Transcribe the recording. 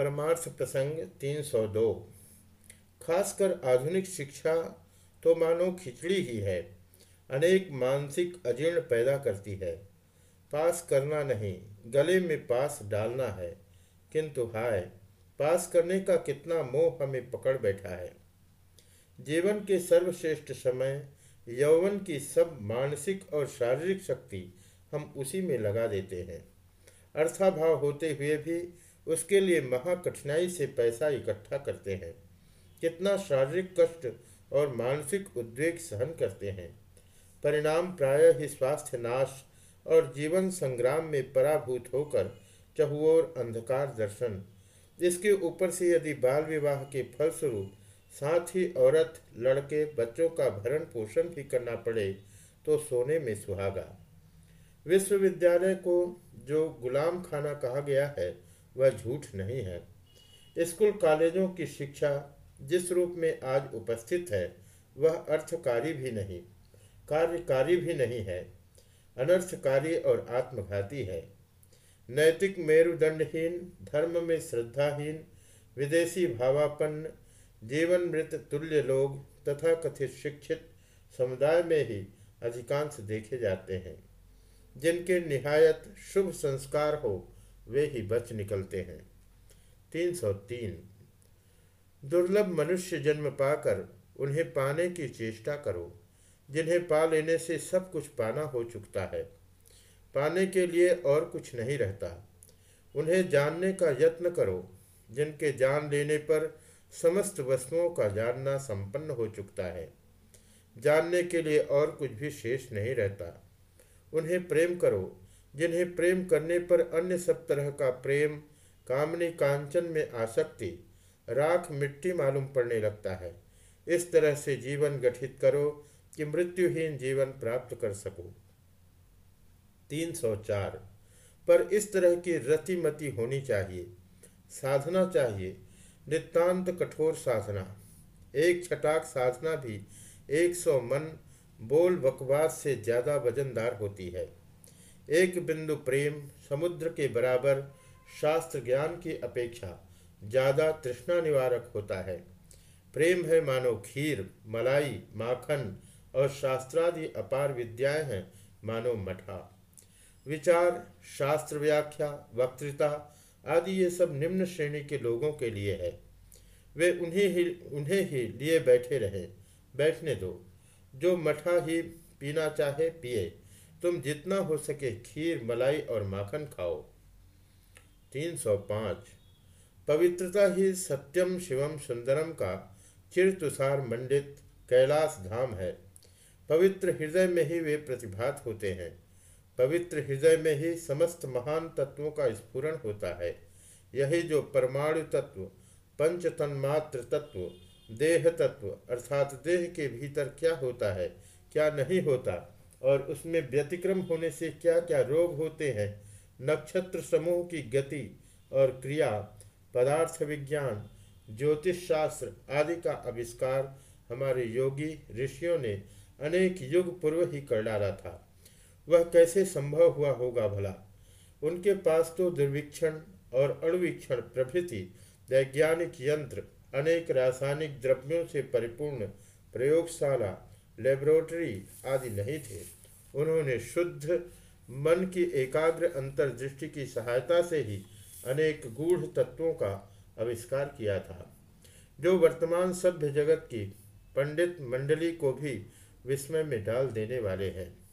परमार्थ प्रसंग 302 खासकर आधुनिक शिक्षा तो मानो खिचड़ी ही है। अनेक मानसिक अजीर्ण पैदा करती है। पास करना नहीं, गले में पास डालना है। किंतु हाय, पास करने का कितना मोह हमें पकड़ बैठा है। जीवन के सर्वश्रेष्ठ समय, यौवन की सब मानसिक और शारीरिक शक्ति हम उसी में लगा देते हैं। अर्थाभाव होते हुए भी उसके लिए महा कठिनाई से पैसा इकट्ठा करते हैं। कितना शारीरिक कष्ट और मानसिक उद्वेग सहन करते हैं। परिणाम प्रायः ही स्वास्थ्य नाश और जीवन संग्राम में पराभूत होकर चहुओर अंधकार दर्शन। इसके ऊपर से यदि बाल विवाह के फलस्वरूप साथ ही औरत, लड़के, बच्चों का भरण पोषण भी करना पड़े तो सोने में सुहागा। विश्वविद्यालय को जो गुलाम खाना कहा गया है वह झूठ नहीं है। स्कूल कॉलेजों की शिक्षा जिस रूप में आज उपस्थित है, वह अर्थकारी भी नहीं, कार्यकारी भी नहीं है, अनर्थकारी और आत्मघाती है। नैतिक मेरुदंडहीन, धर्म में श्रद्धाहीन, विदेशी भावापन्न जीवन मृत तुल्य लोग तथा कथित शिक्षित समुदाय में ही अधिकांश देखे जाते हैं, जिनके निहायत शुभ संस्कार हो वे ही बच निकलते हैं। 303 दुर्लभ मनुष्य जन्म पाकर उन्हें पाने की चेष्टा करो, जिन्हें पा लेने से सब कुछ पाना हो चुकता है। पाने के लिए और कुछ नहीं रहता। उन्हें जानने का यत्न करो, जिनके जान लेने पर समस्त वस्तुओं का जानना संपन्न हो चुकता है। जानने के लिए और कुछ भी शेष नहीं रहता। उन्हें प्रेम करो जिन्हें प्रेम करने पर अन्य सब तरह का प्रेम, कामनी कांचन में आसक्ति, राख मिट्टी मालूम पड़ने लगता है। इस तरह से जीवन गठित करो कि मृत्युहीन जीवन प्राप्त कर सको। 304 पर इस तरह की रतिमति होनी चाहिए। साधना चाहिए। नितांत कठोर साधना। एक छटाक साधना भी एक सौ मन बोल बकवास से ज़्यादा वजनदार होती है। एक बिंदु प्रेम, समुद्र के बराबर शास्त्र ज्ञान की अपेक्षा ज़्यादा तृष्णा निवारक होता है। प्रेम है मानो खीर, मलाई, माखन और शास्त्रादि अपार विद्याएँ हैं मानो मठा। विचार, शास्त्र व्याख्या, वक्तृता आदि ये सब निम्न श्रेणी के लोगों के लिए है। वे उन्हें ही उन्हें ही लिए बैठे रहे, बैठने दो। जो मठा ही पीना चाहे, पिए। तुम जितना हो सके खीर, मलाई और माखन खाओ। 305 पवित्रता ही सत्यम शिवम सुंदरम का चिर तुषार मंडित कैलाश धाम है। पवित्र हृदय में ही वे प्रतिभात होते हैं। पवित्र हृदय में ही समस्त महान तत्वों का स्फुरन होता है। यही जो परमाणु तत्व पंच तन्मात्र तत्व, देह तत्व, अर्थात देह के भीतर क्या होता है, क्या नहीं होता और उसमें व्यतिक्रम होने से क्या क्या रोग होते हैं, नक्षत्र समूह की गति और क्रिया, पदार्थ विज्ञान, ज्योतिष शास्त्र आदि का आविष्कार हमारे योगी ऋषियों ने अनेक युग पूर्व ही कर डाला था। वह कैसे संभव हुआ होगा भला? उनके पास तो दुर्वीक्षण और अणुवीक्षण प्रभृति, वैज्ञानिक यंत्र, अनेक रासायनिक द्रव्यों से परिपूर्ण प्रयोगशाला लेबोरेटरी आदि नहीं थे। उन्होंने शुद्ध मन की एकाग्र अंतर्दृष्टि की सहायता से ही अनेक गूढ़ तत्वों का आविष्कार किया था। जो वर्तमान सभ्य जगत की पंडित मंडली को भी विस्मय में डाल देने वाले हैं।